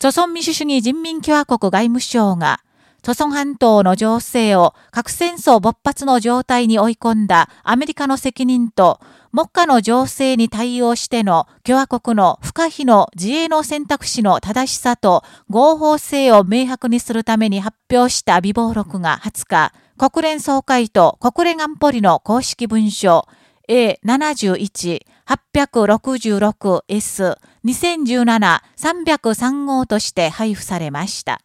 朝鮮民主主義人民共和国外務省が、朝鮮半島の情勢を核戦争勃発の状態に追い込んだアメリカの責任と、目下の情勢に対応しての共和国の不可避の自衛の選択肢の正しさと合法性を明白にするために発表した微暴録が20日、国連総会と国連安保理の公式文書 A71-866S 2017303号として配布されました。